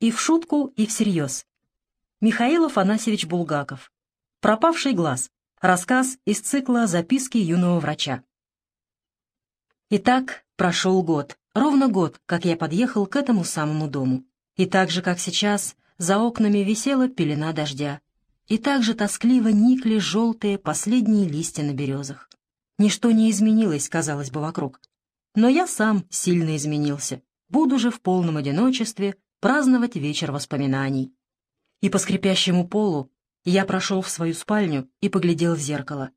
И в шутку, и всерьез. Михаил Афанасьевич Булгаков. «Пропавший глаз». Рассказ из цикла «Записки юного врача». Итак, прошел год. Ровно год, как я подъехал к этому самому дому. И так же, как сейчас, за окнами висела пелена дождя. И так же тоскливо никли желтые последние листья на березах. Ничто не изменилось, казалось бы, вокруг. Но я сам сильно изменился. Буду же в полном одиночестве праздновать вечер воспоминаний. И по скрипящему полу я прошел в свою спальню и поглядел в зеркало.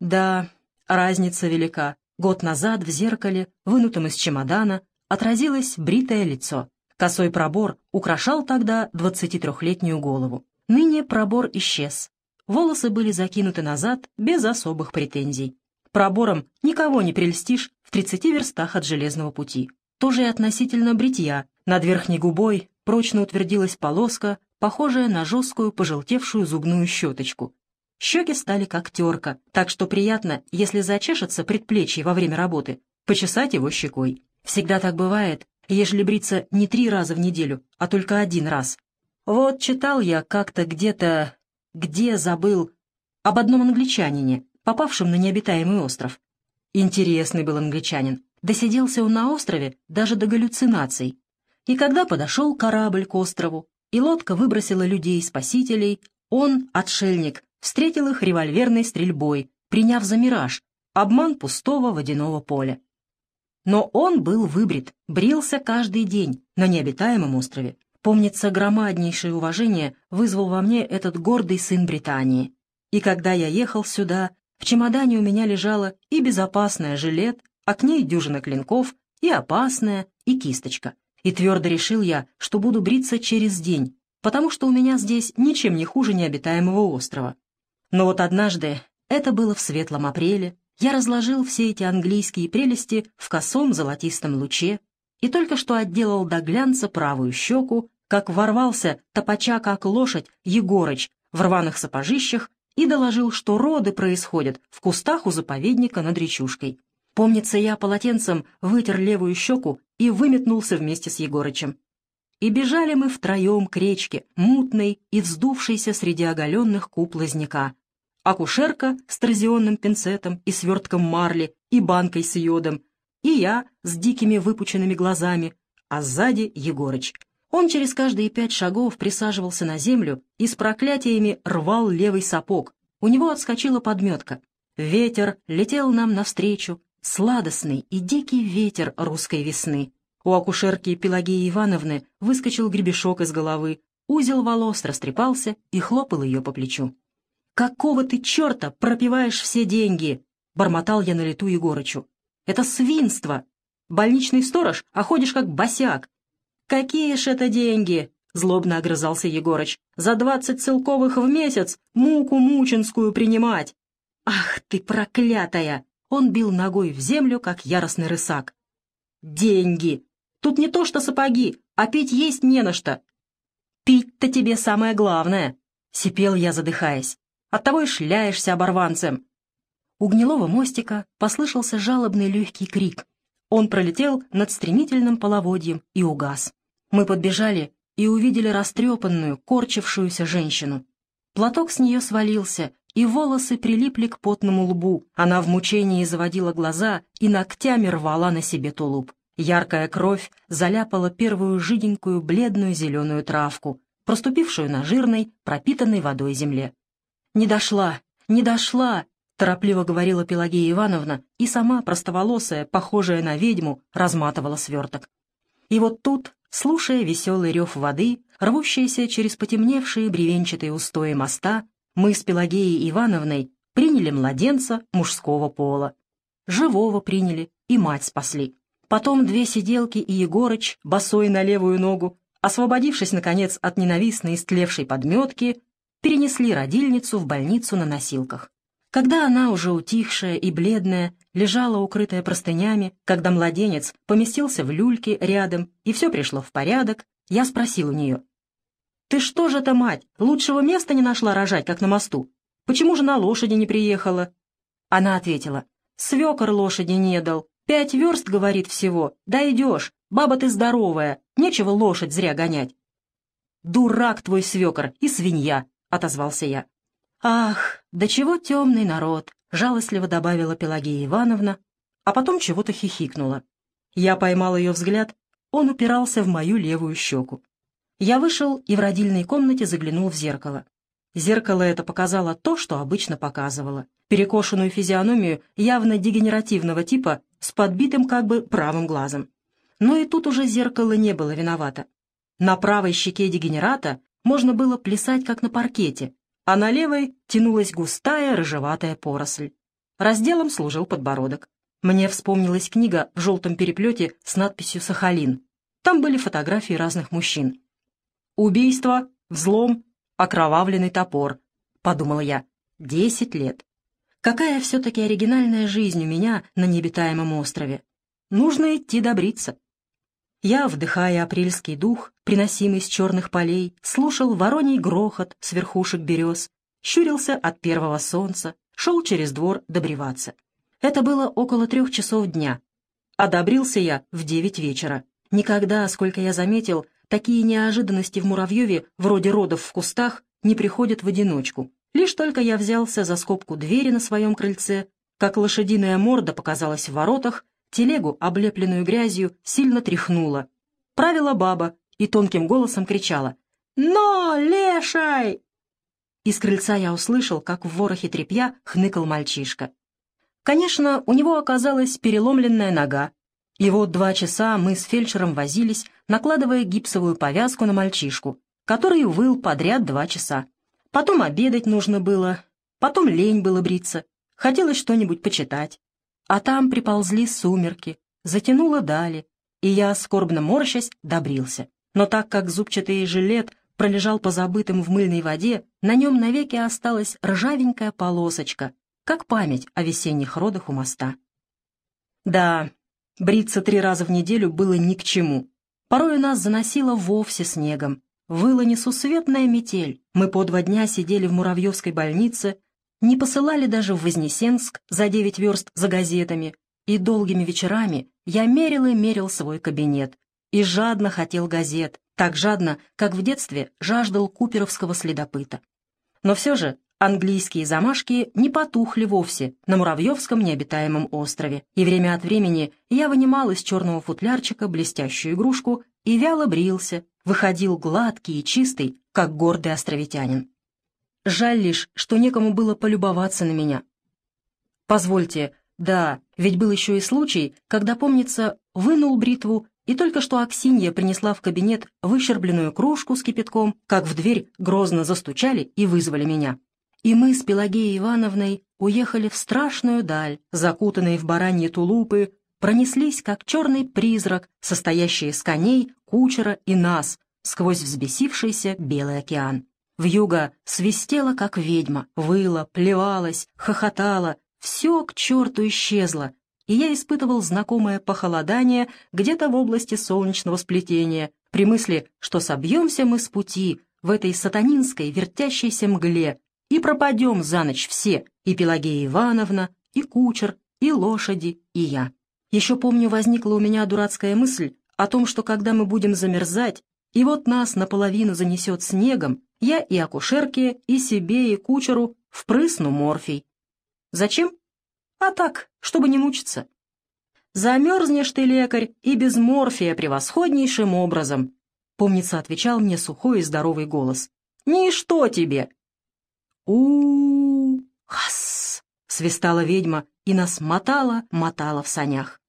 Да, разница велика. Год назад в зеркале, вынутом из чемодана, отразилось бритое лицо. Косой пробор украшал тогда 23-летнюю голову. Ныне пробор исчез. Волосы были закинуты назад без особых претензий. Пробором никого не прельстишь в 30 верстах от железного пути. Тоже и относительно бритья. Над верхней губой прочно утвердилась полоска, похожая на жесткую пожелтевшую зубную щеточку. Щеки стали как терка, так что приятно, если зачешется предплечье во время работы, почесать его щекой. Всегда так бывает, ежели бриться не три раза в неделю, а только один раз. Вот читал я как-то где-то... где забыл... об одном англичанине, попавшем на необитаемый остров. Интересный был англичанин. Досиделся он на острове даже до галлюцинаций. И когда подошел корабль к острову, и лодка выбросила людей-спасителей, он, отшельник, встретил их револьверной стрельбой, приняв за мираж, обман пустого водяного поля. Но он был выбрит, брился каждый день на необитаемом острове. Помнится, громаднейшее уважение вызвал во мне этот гордый сын Британии. И когда я ехал сюда, в чемодане у меня лежала и безопасная жилет, а к ней дюжина клинков, и опасная, и кисточка и твердо решил я, что буду бриться через день, потому что у меня здесь ничем не хуже необитаемого острова. Но вот однажды, это было в светлом апреле, я разложил все эти английские прелести в косом золотистом луче и только что отделал до глянца правую щеку, как ворвался, топача как лошадь, Егорыч в рваных сапожищах и доложил, что роды происходят в кустах у заповедника над речушкой. Помнится, я полотенцем вытер левую щеку и выметнулся вместе с Егорычем. И бежали мы втроем к речке, мутной и вздувшейся среди оголенных куб лозняка. Акушерка с торзионным пинцетом и свертком марли, и банкой с йодом, и я с дикими выпученными глазами, а сзади Егорыч. Он через каждые пять шагов присаживался на землю и с проклятиями рвал левый сапог. У него отскочила подметка. Ветер летел нам навстречу, сладостный и дикий ветер русской весны. У акушерки Пелагеи Ивановны выскочил гребешок из головы, узел волос растрепался и хлопал ее по плечу. «Какого ты черта пропиваешь все деньги?» — бормотал я на лету Егорычу. «Это свинство! Больничный сторож, а ходишь как босяк!» «Какие ж это деньги?» — злобно огрызался Егорыч. «За двадцать целковых в месяц муку мученскую принимать!» «Ах ты проклятая!» Он бил ногой в землю, как яростный рысак. «Деньги! Тут не то что сапоги, а пить есть не на что!» «Пить-то тебе самое главное!» — сипел я, задыхаясь. «Оттого и шляешься оборванцем!» У гнилого мостика послышался жалобный легкий крик. Он пролетел над стремительным половодьем и угас. Мы подбежали и увидели растрепанную, корчившуюся женщину. Платок с нее свалился, и волосы прилипли к потному лбу. Она в мучении заводила глаза и ногтями рвала на себе тулуп. Яркая кровь заляпала первую жиденькую бледную зеленую травку, проступившую на жирной, пропитанной водой земле. «Не дошла! Не дошла!» — торопливо говорила Пелагея Ивановна, и сама, простоволосая, похожая на ведьму, разматывала сверток. И вот тут, слушая веселый рев воды, рвущийся через потемневшие бревенчатые устои моста, мы с Пелагеей Ивановной приняли младенца мужского пола. Живого приняли и мать спасли. Потом две сиделки и Егорыч, босой на левую ногу, освободившись, наконец, от ненавистной истлевшей подметки, перенесли родильницу в больницу на носилках. Когда она, уже утихшая и бледная, лежала укрытая простынями, когда младенец поместился в люльке рядом и все пришло в порядок, я спросил у нее, «Ты что же это, мать, лучшего места не нашла рожать, как на мосту? Почему же на лошади не приехала?» Она ответила, «Свекор лошади не дал. Пять верст, говорит, всего. Да идешь, баба ты здоровая, нечего лошадь зря гонять». Дурак твой свекор и свинья!» — отозвался я. «Ах, да чего темный народ!» — жалостливо добавила Пелагея Ивановна, а потом чего-то хихикнула. Я поймал ее взгляд, он упирался в мою левую щеку. Я вышел и в родильной комнате заглянул в зеркало. Зеркало это показало то, что обычно показывало. Перекошенную физиономию явно дегенеративного типа с подбитым как бы правым глазом. Но и тут уже зеркало не было виновато. На правой щеке дегенерата можно было плясать, как на паркете, а на левой тянулась густая рыжеватая поросль. Разделом служил подбородок. Мне вспомнилась книга в желтом переплете с надписью «Сахалин». Там были фотографии разных мужчин. «Убийство, взлом, окровавленный топор», — подумал я. «Десять лет. Какая все-таки оригинальная жизнь у меня на необитаемом острове. Нужно идти добриться». Я, вдыхая апрельский дух, приносимый с черных полей, слушал вороний грохот с верхушек берез, щурился от первого солнца, шел через двор добреваться. Это было около трех часов дня. Одобрился я в девять вечера. Никогда, сколько я заметил, такие неожиданности в Муравьеве, вроде родов в кустах, не приходят в одиночку. Лишь только я взялся за скобку двери на своем крыльце, как лошадиная морда показалась в воротах, Телегу, облепленную грязью, сильно тряхнула. Правила баба и тонким голосом кричала «Но, лешай!» Из крыльца я услышал, как в ворохе тряпья хныкал мальчишка. Конечно, у него оказалась переломленная нога, и вот два часа мы с фельдшером возились, накладывая гипсовую повязку на мальчишку, который выл подряд два часа. Потом обедать нужно было, потом лень было бриться, хотелось что-нибудь почитать. А там приползли сумерки, затянуло дали, и я, скорбно морщась, добрился. Но так как зубчатый жилет пролежал позабытым в мыльной воде, на нем навеки осталась ржавенькая полосочка, как память о весенних родах у моста. Да, бриться три раза в неделю было ни к чему. Порой нас заносило вовсе снегом. Выла несусветная метель. Мы по два дня сидели в Муравьевской больнице, не посылали даже в Вознесенск за девять верст за газетами, и долгими вечерами я мерил и мерил свой кабинет, и жадно хотел газет, так жадно, как в детстве жаждал куперовского следопыта. Но все же английские замашки не потухли вовсе на Муравьевском необитаемом острове, и время от времени я вынимал из черного футлярчика блестящую игрушку и вяло брился, выходил гладкий и чистый, как гордый островитянин. Жаль лишь, что некому было полюбоваться на меня. Позвольте, да, ведь был еще и случай, когда, помнится, вынул бритву, и только что Аксинья принесла в кабинет выщербленную кружку с кипятком, как в дверь грозно застучали и вызвали меня. И мы с Пелагеей Ивановной уехали в страшную даль, закутанные в бараньи тулупы, пронеслись, как черный призрак, состоящий из коней, кучера и нас, сквозь взбесившийся белый океан. Вьюга свистела, как ведьма, выла, плевалась, хохотала, все к черту исчезло, и я испытывал знакомое похолодание где-то в области солнечного сплетения, при мысли, что собьемся мы с пути в этой сатанинской вертящейся мгле и пропадем за ночь все, и Пелагея Ивановна, и кучер, и лошади, и я. Еще помню, возникла у меня дурацкая мысль о том, что когда мы будем замерзать, и вот нас наполовину занесет снегом, я и акушерке, и себе, и кучеру впрысну морфий. Зачем? А так, чтобы не мучиться. Замерзнешь ты, лекарь, и без морфия превосходнейшим образом. Помнится, отвечал мне сухой и здоровый голос. Ничто тебе. У хас свистала ведьма и нас мотала, мотала в санях.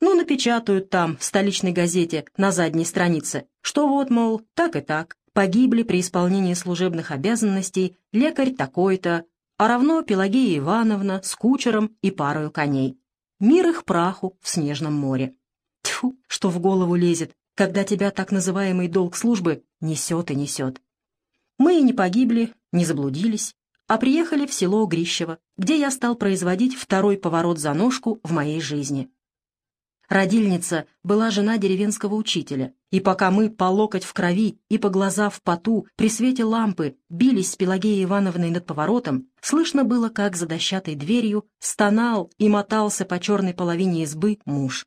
Ну, напечатают там, в столичной газете, на задней странице, что вот, мол, так и так погибли при исполнении служебных обязанностей лекарь такой-то, а равно Пелагея Ивановна с кучером и парою коней. Мир их праху в снежном море. Тьфу, что в голову лезет, когда тебя так называемый долг службы несет и несет. Мы и не погибли, не заблудились, а приехали в село Грищево, где я стал производить второй поворот за ножку в моей жизни. Родильница была жена деревенского учителя, и пока мы по локоть в крови и по глаза в поту при свете лампы бились с Пелагеей Ивановной над поворотом, слышно было, как за дощатой дверью стонал и мотался по черной половине избы муж.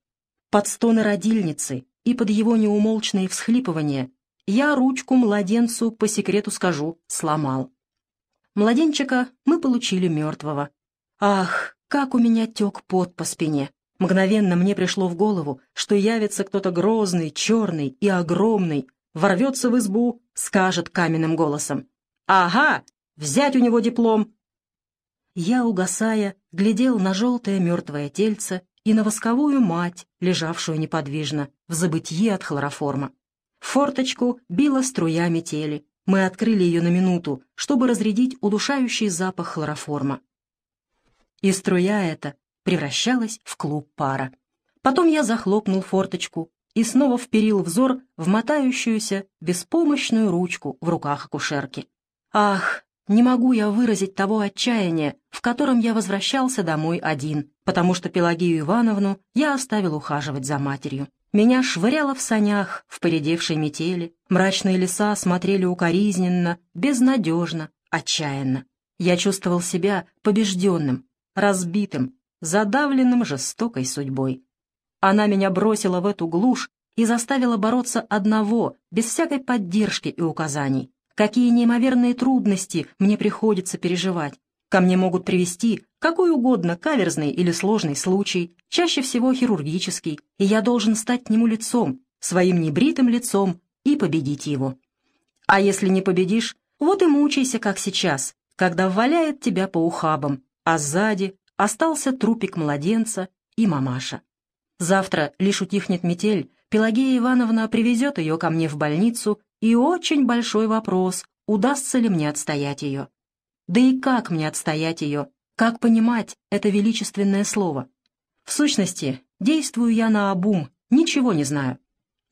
Под стоны родильницы и под его неумолчные всхлипывания я ручку младенцу, по секрету скажу, сломал. Младенчика мы получили мертвого. Ах, как у меня тек пот по спине. Мгновенно мне пришло в голову, что явится кто-то грозный, черный и огромный, ворвется в избу, скажет каменным голосом. «Ага, взять у него диплом!» Я, угасая, глядел на желтое мертвое тельце и на восковую мать, лежавшую неподвижно, в забытье от хлороформа. Форточку била струя метели. Мы открыли ее на минуту, чтобы разрядить удушающий запах хлороформа. И струя эта превращалась в клуб пара. Потом я захлопнул форточку и снова вперил взор в мотающуюся, беспомощную ручку в руках акушерки. Ах, не могу я выразить того отчаяния, в котором я возвращался домой один, потому что Пелагею Ивановну я оставил ухаживать за матерью. Меня швыряло в санях, в поредевшей метели. Мрачные леса смотрели укоризненно, безнадежно, отчаянно. Я чувствовал себя побежденным, разбитым, задавленным жестокой судьбой. Она меня бросила в эту глушь и заставила бороться одного, без всякой поддержки и указаний. Какие неимоверные трудности мне приходится переживать. Ко мне могут привести какой угодно каверзный или сложный случай, чаще всего хирургический, и я должен стать к нему лицом, своим небритым лицом, и победить его. А если не победишь, вот и мучайся, как сейчас, когда валяет тебя по ухабам, а сзади остался трупик младенца и мамаша. Завтра лишь утихнет метель, Пелагея Ивановна привезет ее ко мне в больницу, и очень большой вопрос, удастся ли мне отстоять ее. Да и как мне отстоять ее? Как понимать это величественное слово? В сущности, действую я на обум, ничего не знаю.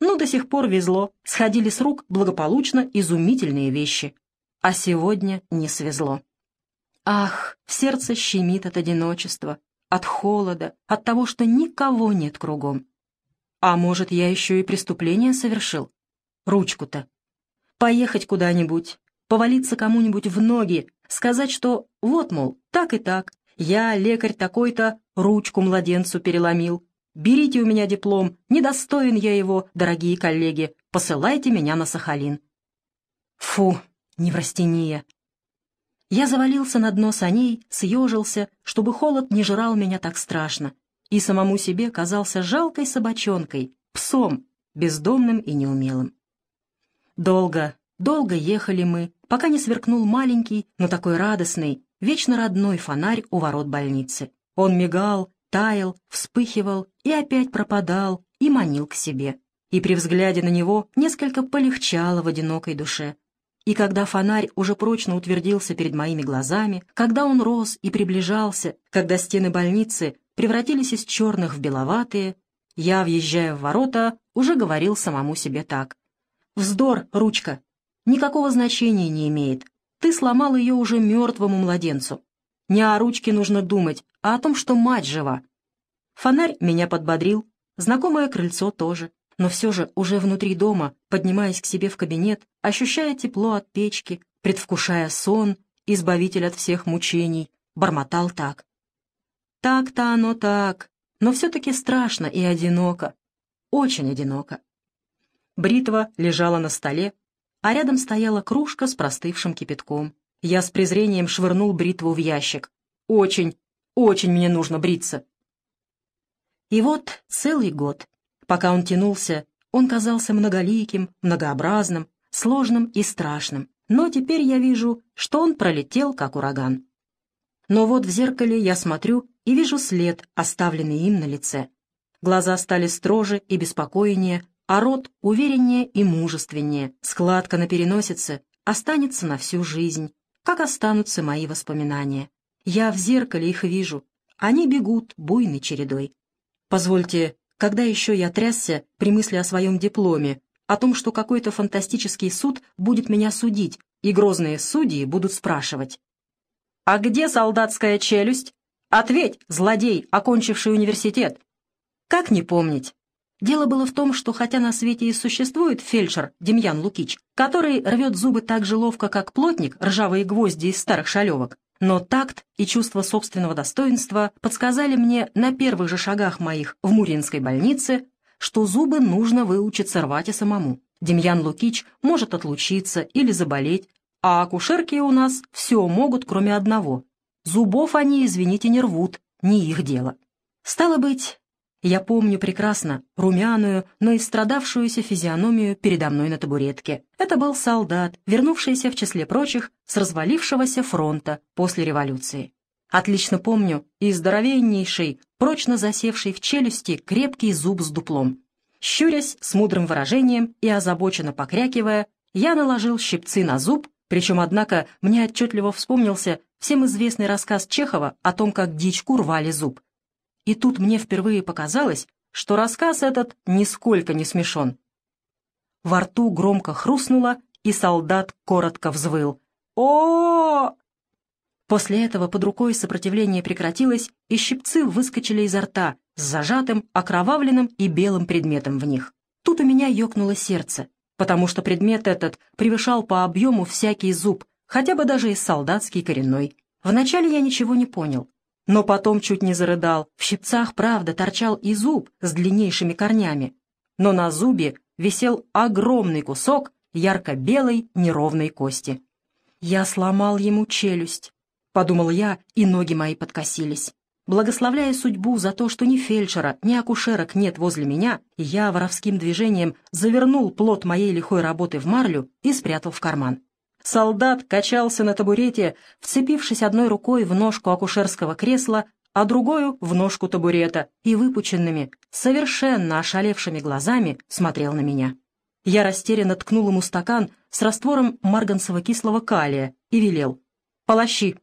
Ну, до сих пор везло, сходили с рук благополучно изумительные вещи. А сегодня не свезло. Ах, в сердце щемит от одиночества, от холода, от того, что никого нет кругом. А может, я еще и преступление совершил? Ручку-то. Поехать куда-нибудь, повалиться кому-нибудь в ноги, сказать, что вот, мол, так и так, я, лекарь такой-то, ручку младенцу переломил. Берите у меня диплом, недостоин я его, дорогие коллеги, посылайте меня на Сахалин. Фу, неврастения. Я завалился на дно саней, съежился, чтобы холод не жрал меня так страшно, и самому себе казался жалкой собачонкой, псом, бездомным и неумелым. Долго, долго ехали мы, пока не сверкнул маленький, но такой радостный, вечно родной фонарь у ворот больницы. Он мигал, таял, вспыхивал и опять пропадал и манил к себе. И при взгляде на него несколько полегчало в одинокой душе. И когда фонарь уже прочно утвердился перед моими глазами, когда он рос и приближался, когда стены больницы превратились из черных в беловатые, я, въезжая в ворота, уже говорил самому себе так. «Вздор, ручка, никакого значения не имеет. Ты сломал ее уже мертвому младенцу. Не о ручке нужно думать, а о том, что мать жива. Фонарь меня подбодрил, знакомое крыльцо тоже. Но все же уже внутри дома, поднимаясь к себе в кабинет, ощущая тепло от печки, предвкушая сон, избавитель от всех мучений, бормотал так. Так-то оно так, но все-таки страшно и одиноко, очень одиноко. Бритва лежала на столе, а рядом стояла кружка с простывшим кипятком. Я с презрением швырнул бритву в ящик. «Очень, очень мне нужно бриться». И вот целый год, пока он тянулся, он казался многоликим, многообразным, сложным и страшным. Но теперь я вижу, что он пролетел, как ураган. Но вот в зеркале я смотрю и вижу след, оставленный им на лице. Глаза стали строже и беспокойнее, а рот увереннее и мужественнее, складка на переносице останется на всю жизнь, как останутся мои воспоминания. Я в зеркале их вижу, они бегут буйной чередой. Позвольте, когда еще я трясся при мысли о своем дипломе, о том, что какой-то фантастический суд будет меня судить, и грозные судьи будут спрашивать. «А где солдатская челюсть? Ответь, злодей, окончивший университет!» Как не помнить? Дело было в том, что хотя на свете и существует фельдшер Демьян Лукич, который рвет зубы так же ловко, как плотник, ржавые гвозди из старых шалевок, но такт и чувство собственного достоинства подсказали мне на первых же шагах моих в Муринской больнице, что зубы нужно выучиться рвать и самому. Демьян Лукич может отлучиться или заболеть, а акушерки у нас все могут, кроме одного. Зубов они, извините, не рвут, не их дело. Стало быть, я помню прекрасно румяную, но истрадавшуюся физиономию передо мной на табуретке. Это был солдат, вернувшийся в числе прочих с развалившегося фронта после революции. Отлично помню и здоровеннейший, прочно засевший в челюсти крепкий зуб с дуплом. Щурясь с мудрым выражением и озабоченно покрякивая, я наложил щипцы на зуб, причем, однако, мне отчетливо вспомнился всем известный рассказ Чехова о том, как дичку рвали зуб. И тут мне впервые показалось, что рассказ этот нисколько не смешон. Во рту громко хрустнуло, и солдат коротко взвыл. о, После этого под рукой сопротивление прекратилось, и щипцы выскочили изо рта с зажатым, окровавленным и белым предметом в них. Тут у меня ёкнуло сердце, потому что предмет этот превышал по объему всякий зуб, хотя бы даже и солдатский коренной. Вначале я ничего не понял, но потом чуть не зарыдал. В щипцах, правда, торчал и зуб с длиннейшими корнями, но на зубе висел огромный кусок ярко-белой неровной кости. Я сломал ему челюсть, — подумал я, и ноги мои подкосились. Благословляя судьбу за то, что ни фельдшера, ни акушерок нет возле меня, я воровским движением завернул плод моей лихой работы в марлю и спрятал в карман. Солдат качался на табурете, вцепившись одной рукой в ножку акушерского кресла, а другую — в ножку табурета, и выпученными, совершенно ошалевшими глазами смотрел на меня. Я растерянно ткнул ему стакан с раствором марганцево-кислого калия и велел «Полощи».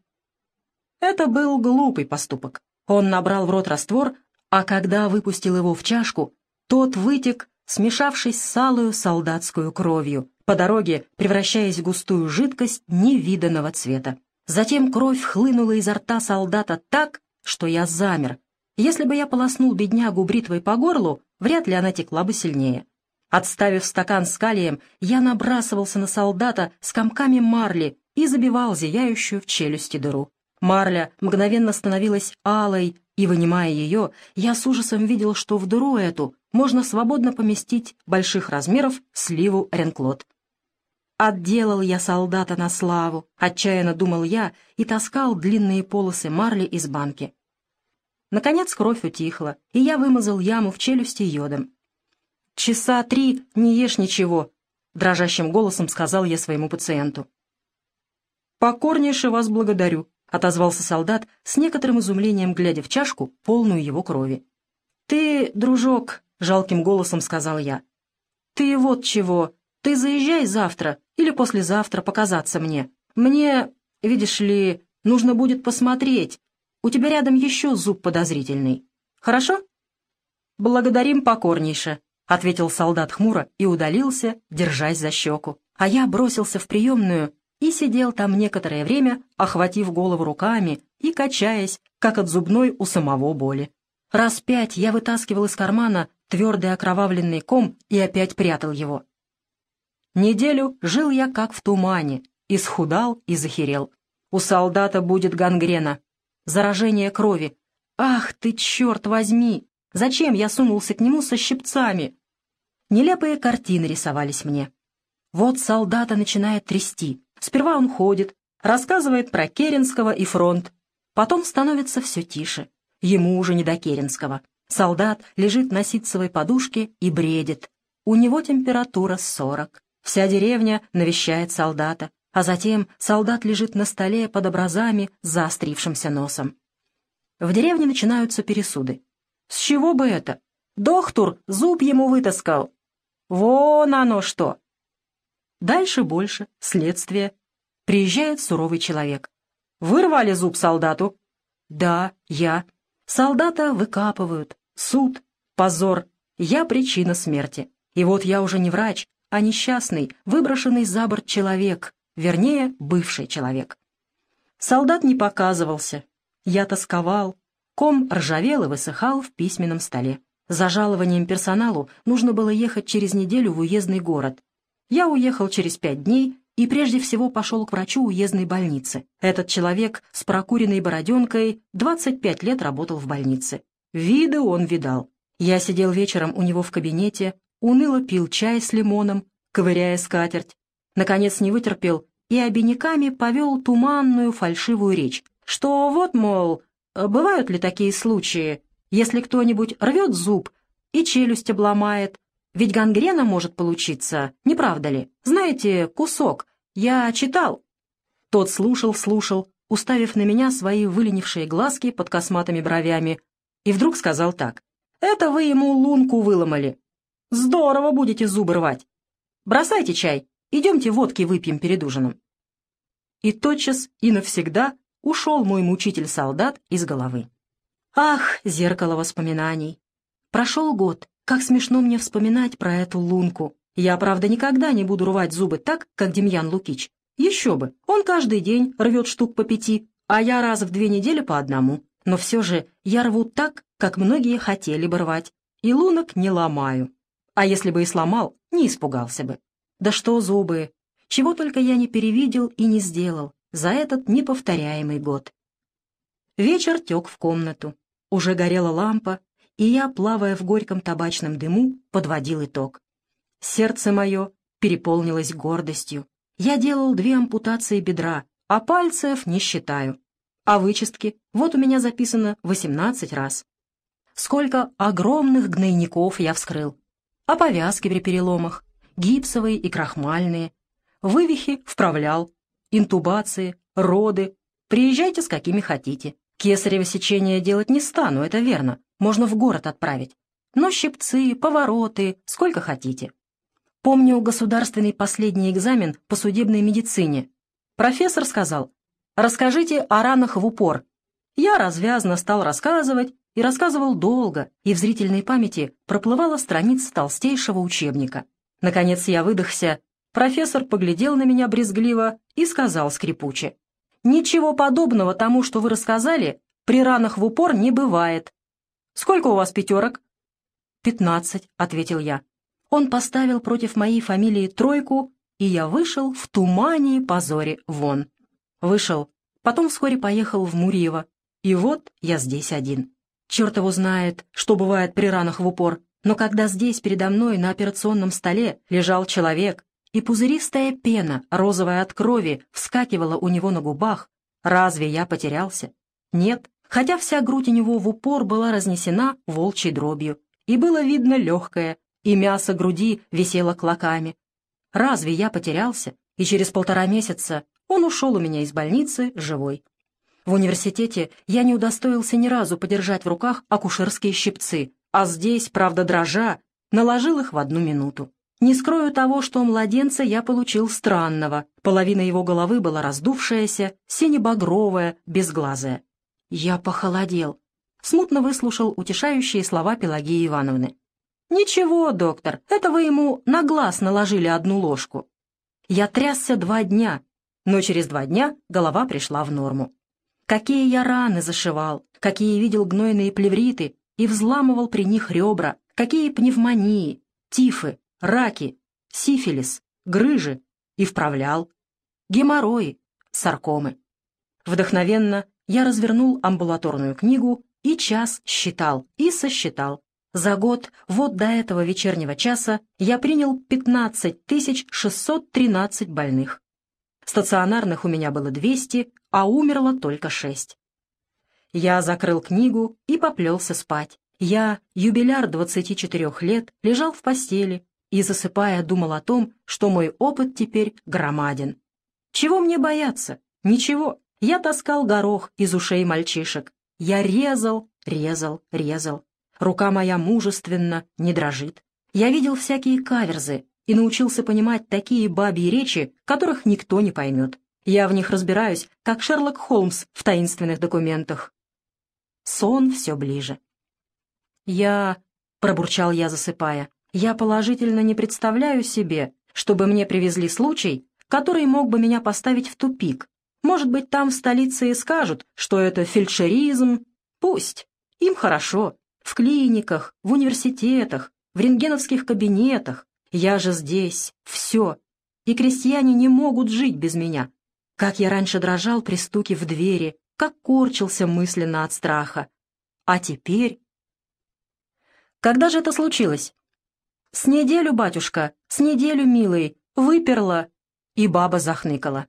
Это был глупый поступок. Он набрал в рот раствор, а когда выпустил его в чашку, тот вытек, смешавшись с салую солдатскую кровью, по дороге превращаясь в густую жидкость невиданного цвета. Затем кровь хлынула изо рта солдата так, что я замер. Если бы я полоснул беднягу бритвой по горлу, вряд ли она текла бы сильнее. Отставив стакан с калием, я набрасывался на солдата с комками марли и забивал зияющую в челюсти дыру. Марля мгновенно становилась алой, и, вынимая ее, я с ужасом видел, что в дыру эту можно свободно поместить больших размеров сливу ренклот. «Отделал я солдата на славу», — отчаянно думал я и таскал длинные полосы марли из банки. Наконец кровь утихла, и я вымазал яму в челюсти йодом. «Часа три не ешь ничего», — дрожащим голосом сказал я своему пациенту. «Покорнейше вас благодарю», — отозвался солдат с некоторым изумлением, глядя в чашку, полную его крови. «Ты, дружок», — жалким голосом сказал я, — «ты вот чего, ты заезжай завтра или послезавтра показаться мне. Мне, видишь ли, нужно будет посмотреть. У тебя рядом еще зуб подозрительный. Хорошо?» «Благодарим покорнейше», — ответил солдат хмуро и удалился, держась за щеку. А я бросился в приемную и сидел там некоторое время, охватив голову руками и качаясь, как от зубной у самого боли. Раз пять я вытаскивал из кармана твердый окровавленный ком и опять прятал его. Неделю жил я как в тумане, исхудал и захерел. У солдата будет гангрена, заражение крови. Ах ты, черт возьми! Зачем я сунулся к нему со щипцами? Нелепые картины рисовались мне. Вот солдата начинает трясти, Сперва он ходит, рассказывает про Керенского и фронт. Потом становится все тише. Ему уже не до Керенского. Солдат лежит на ситцевой подушке и бредит. У него температура 40. Вся деревня навещает солдата, а затем солдат лежит на столе под образами с заострившимся носом. В деревне начинаются пересуды. С чего бы это? Доктор зуб ему вытаскал. Вон оно что! Дальше больше, следствие. Приезжает суровый человек. Вырвали зуб солдату? Да, я. Солдата выкапывают. Суд. Позор. Я причина смерти. И вот я уже не врач, а несчастный, выброшенный за борт человек, вернее, бывший человек. Солдат не показывался. Я тосковал. Ком ржавел и высыхал в письменном столе. За жалованием персоналу нужно было ехать через неделю в уездный город, я уехал через пять дней и прежде всего пошел к врачу уездной больницы. Этот человек с прокуренной бороденкой 25 лет работал в больнице. Виды он видал. Я сидел вечером у него в кабинете, уныло пил чай с лимоном, ковыряя скатерть. Наконец не вытерпел и обиняками повел туманную фальшивую речь, что вот, мол, бывают ли такие случаи, если кто-нибудь рвет зуб и челюсть обломает, ведь гангрена может получиться, не правда ли? Знаете, кусок, я читал. Тот слушал, слушал, уставив на меня свои выленившие глазки под косматыми бровями, и вдруг сказал так. «Это вы ему лунку выломали. Здорово будете зубы рвать. Бросайте чай, идемте водки выпьем перед ужином». И тотчас и навсегда ушел мой мучитель-солдат из головы. Ах, зеркало воспоминаний! Прошел год, как смешно мне вспоминать про эту лунку. Я, правда, никогда не буду рвать зубы так, как Демьян Лукич. Еще бы, он каждый день рвет штук по пяти, а я раз в две недели по одному. Но все же я рву так, как многие хотели бы рвать, и лунок не ломаю. А если бы и сломал, не испугался бы. Да что зубы, чего только я не перевидел и не сделал за этот неповторяемый год. Вечер тек в комнату. Уже горела лампа, и я, плавая в горьком табачном дыму, подводил итог. Сердце мое переполнилось гордостью. Я делал две ампутации бедра, а пальцев не считаю. А вычистки вот у меня записано 18 раз. Сколько огромных гнойников я вскрыл. А повязки при переломах, гипсовые и крахмальные. Вывихи вправлял, интубации, роды. Приезжайте с какими хотите. Кесарево сечение делать не стану, это верно. Можно в город отправить. Но щипцы, повороты, сколько хотите. Помню государственный последний экзамен по судебной медицине. Профессор сказал, расскажите о ранах в упор. Я развязно стал рассказывать, и рассказывал долго, и в зрительной памяти проплывала страница толстейшего учебника. Наконец я выдохся, профессор поглядел на меня брезгливо и сказал скрипуче. «Ничего подобного тому, что вы рассказали, при ранах в упор не бывает. Сколько у вас пятерок?» «Пятнадцать», — ответил я. Он поставил против моей фамилии тройку, и я вышел в тумане и позоре вон. Вышел, потом вскоре поехал в Мурьево, и вот я здесь один. Черт его знает, что бывает при ранах в упор, но когда здесь передо мной на операционном столе лежал человек, и пузыристая пена, розовая от крови, вскакивала у него на губах, разве я потерялся? Нет, хотя вся грудь у него в упор была разнесена волчьей дробью, и было видно легкое, и мясо груди висело клоками. Разве я потерялся, и через полтора месяца он ушел у меня из больницы живой. В университете я не удостоился ни разу подержать в руках акушерские щипцы, а здесь, правда дрожа, наложил их в одну минуту. Не скрою того, что младенца я получил странного. Половина его головы была раздувшаяся, сине-багровая, безглазая. Я похолодел. Смутно выслушал утешающие слова Пелагеи Ивановны. «Ничего, доктор, это вы ему на глаз наложили одну ложку». Я трясся два дня, но через два дня голова пришла в норму. Какие я раны зашивал, какие видел гнойные плевриты и взламывал при них ребра, какие пневмонии, тифы, раки, сифилис, грыжи и вправлял, геморрои, саркомы. Вдохновенно я развернул амбулаторную книгу и час считал и сосчитал. За год, вот до этого вечернего часа, я принял 15 613 больных. Стационарных у меня было 200, а умерло только шесть. Я закрыл книгу и поплелся спать. Я, юбиляр 24 лет, лежал в постели и, засыпая, думал о том, что мой опыт теперь громаден. Чего мне бояться? Ничего. Я таскал горох из ушей мальчишек. Я резал, резал, резал. Рука моя мужественно не дрожит. Я видел всякие каверзы и научился понимать такие бабьи речи, которых никто не поймет. Я в них разбираюсь, как Шерлок Холмс в таинственных документах. Сон все ближе. «Я...» — пробурчал я, засыпая. «Я положительно не представляю себе, чтобы мне привезли случай, который мог бы меня поставить в тупик. Может быть, там в столице и скажут, что это фельдшеризм. Пусть. Им хорошо. В клиниках, в университетах, в рентгеновских кабинетах. Я же здесь. Все. И крестьяне не могут жить без меня. Как я раньше дрожал при стуке в двери, как корчился мысленно от страха. А теперь... Когда же это случилось? «С неделю, батюшка, с неделю, милый, выперла!» И баба захныкала.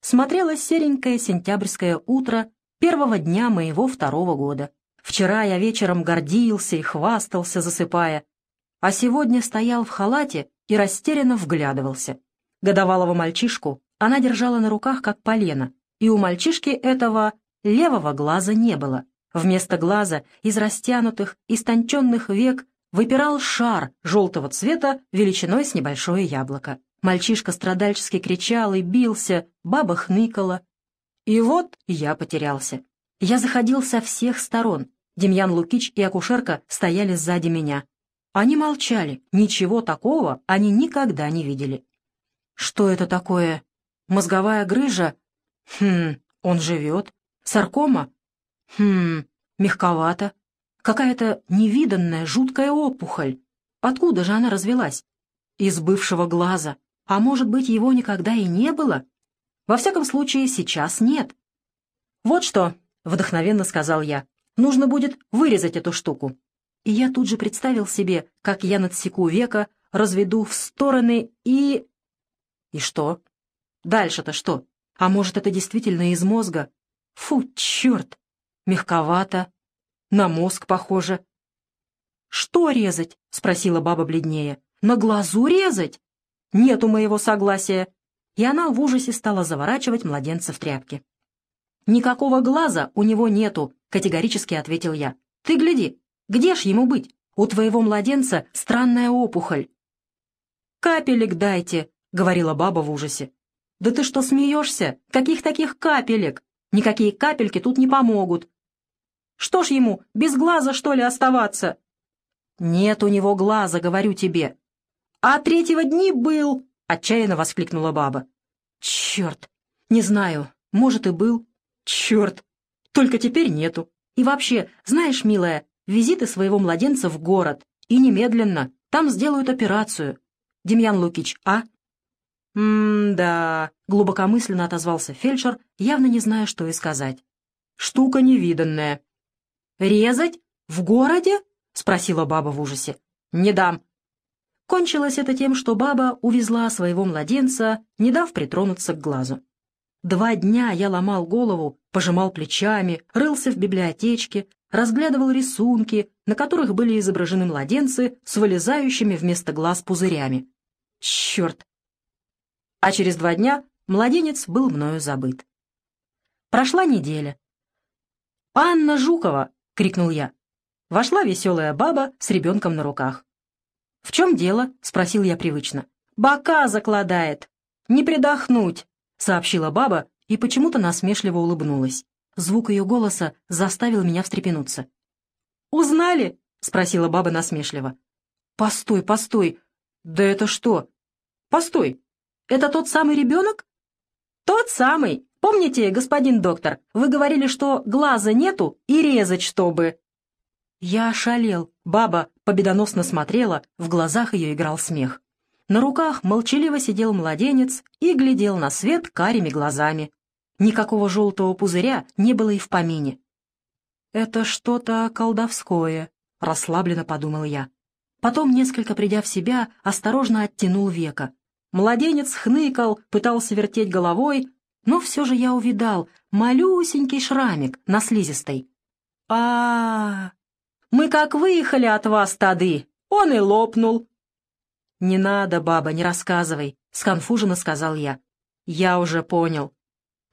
Смотрело серенькое сентябрьское утро первого дня моего второго года. Вчера я вечером гордился и хвастался, засыпая, а сегодня стоял в халате и растерянно вглядывался. Годовалого мальчишку она держала на руках, как полено, и у мальчишки этого левого глаза не было. Вместо глаза из растянутых, истонченных век выпирал шар желтого цвета величиной с небольшое яблоко. Мальчишка страдальчески кричал и бился, баба хныкала. И вот я потерялся. Я заходил со всех сторон. Демьян Лукич и акушерка стояли сзади меня. Они молчали, ничего такого они никогда не видели. Что это такое? Мозговая грыжа? Хм, он живет. Саркома? Хм, мягковато. Какая-то невиданная жуткая опухоль. Откуда же она развелась? Из бывшего глаза. А может быть, его никогда и не было? Во всяком случае, сейчас нет. «Вот что», — вдохновенно сказал я, — «нужно будет вырезать эту штуку». И я тут же представил себе, как я надсеку века, разведу в стороны и... И что? Дальше-то что? А может, это действительно из мозга? Фу, черт! Мягковато. На мозг похоже. «Что резать?» — спросила баба бледнее. «На глазу резать?» «Нету моего согласия». И она в ужасе стала заворачивать младенца в тряпки. «Никакого глаза у него нету», — категорически ответил я. «Ты гляди, где ж ему быть? У твоего младенца странная опухоль». «Капелек дайте», — говорила баба в ужасе. «Да ты что смеешься? Каких таких капелек? Никакие капельки тут не помогут. Что ж ему, без глаза, что ли, оставаться?» «Нет у него глаза, говорю тебе». «А третьего дни был!» — отчаянно воскликнула баба. «Черт! Не знаю, может и был. Черт! Только теперь нету. И вообще, знаешь, милая, визиты своего младенца в город. И немедленно. Там сделают операцию. Демьян Лукич, а?» «М-да», — глубокомысленно отозвался фельдшер, явно не зная, что и сказать. «Штука невиданная». «Резать? В городе?» — спросила баба в ужасе. «Не дам». Кончилось это тем, что баба увезла своего младенца, не дав притронуться к глазу. Два дня я ломал голову, пожимал плечами, рылся в библиотечке, разглядывал рисунки, на которых были изображены младенцы с вылезающими вместо глаз пузырями. Черт, а через два дня младенец был мною забыт. Прошла неделя. «Анна Жукова!» — крикнул я. Вошла веселая баба с ребенком на руках. «В чем дело?» — спросил я привычно. «Бока закладает! Не придохнуть!» — сообщила баба и почему-то насмешливо улыбнулась. Звук ее голоса заставил меня встрепенуться. «Узнали?» — спросила баба насмешливо. «Постой, постой! Да это что? Постой! Это тот самый ребенок? Тот самый. Помните, господин доктор, вы говорили, что глаза нету и резать чтобы. Я ошалел. Баба победоносно смотрела, в глазах ее играл смех. На руках молчаливо сидел младенец и глядел на свет карими глазами. Никакого желтого пузыря не было и в помине. «Это что-то колдовское», — расслабленно подумал я. Потом, несколько придя в себя, осторожно оттянул века. Младенец хныкал, пытался вертеть головой, но все же я увидал малюсенький шрамик на слизистой. а, -а, -а Мы как выехали от вас, тады, он и лопнул. «Не надо, баба, не рассказывай», — сконфуженно сказал я. «Я уже понял.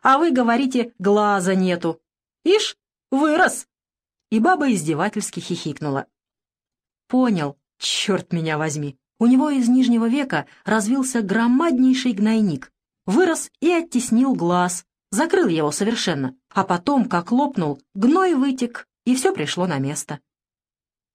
А вы говорите, глаза нету. Ишь, вырос!» И баба издевательски хихикнула. «Понял, черт меня возьми. У него из нижнего века развился громаднейший гнойник, вырос и оттеснил глаз, закрыл его совершенно, а потом, как лопнул, гной вытек, и все пришло на место.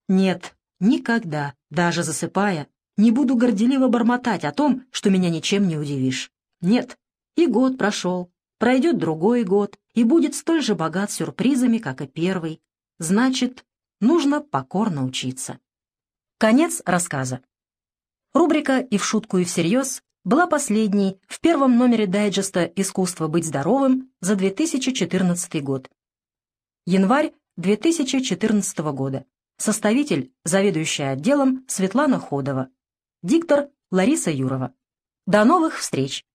Нет, никогда, даже засыпая, не буду горделиво бормотать о том, что меня ничем не удивишь. Нет, и год прошел, пройдет другой год, и будет столь же богат сюрпризами, как и первый. Значит, нужно покорно учиться. Конец рассказа. Рубрика «И в шутку, и всерьез» была последней в первом номере дайджеста «Искусство быть здоровым» за 2014 год. Январь 2014 года. Составитель, заведующая отделом Светлана Ходова. Диктор Лариса Юрова. До новых встреч!